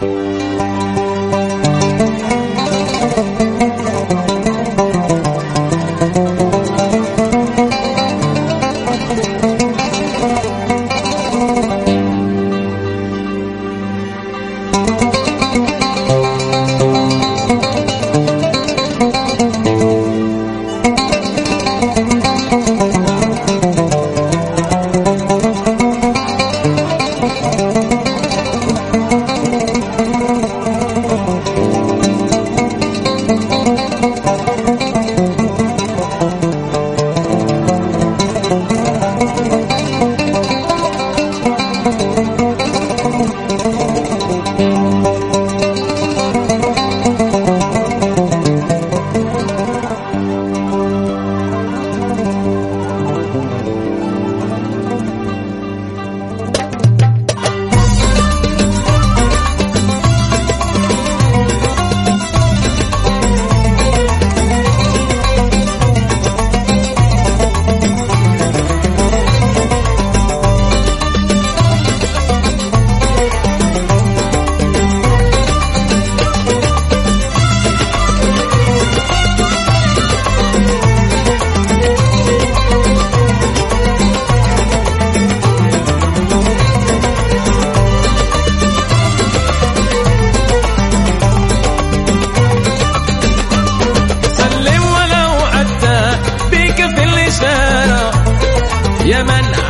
啊。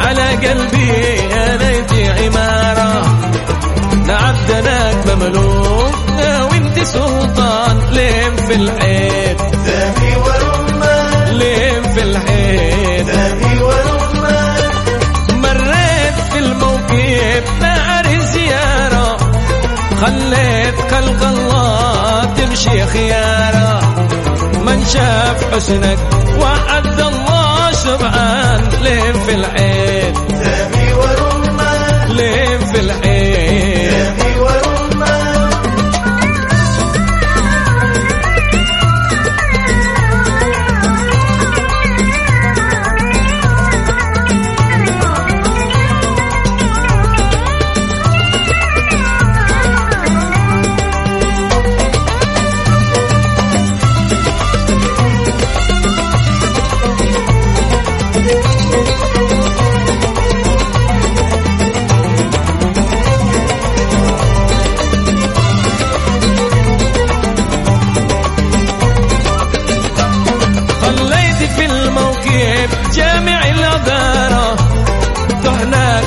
على قلبي أنيت عمارة. لعبدناك مملوك وانت سلطان. لين في الحيط. ذهبي ورمان لين في الحيط. ذهبي ورمان مريت في الموكب نار زيارة. خليت خلق الله تمشي خيارة. من شاف حسنك وعد الله سبحان لين في العين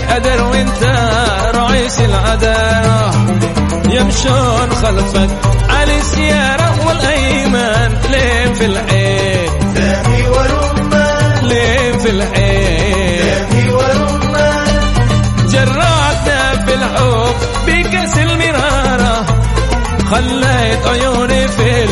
قدر وانت رئيس العدالة. يمشون خلفك على السيارة والأيمان لين في العين. ذهبي ورمان لين في العين. ذهبي ورمان جرعتنا الحب بكأس المرارة خليت عيوني في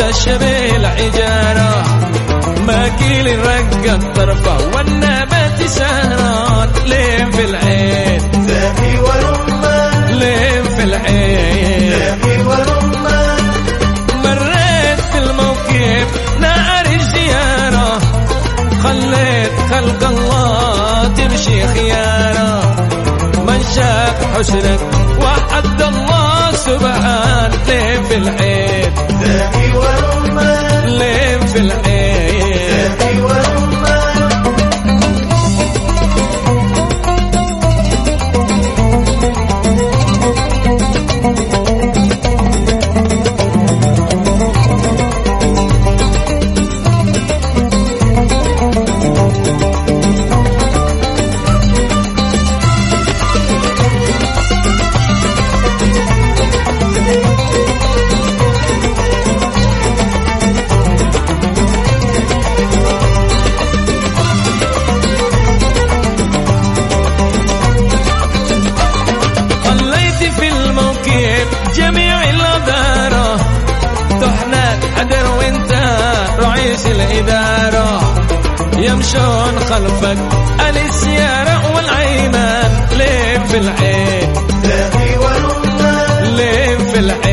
الشبه العجارة ماكيل الرقة الطرفة والنبات سهران لين في العين. ذهبي ورمان لين في العين. ذهبي ورمان مريت في الموكب نار الزيارة. خليت خلق الله تمشي خيارة. من شاف حسنك وعد الله سبحان لين في العين؟ لين في العين؟ قلبك أنس يا السيارة العينان لين في العين لين في العين؟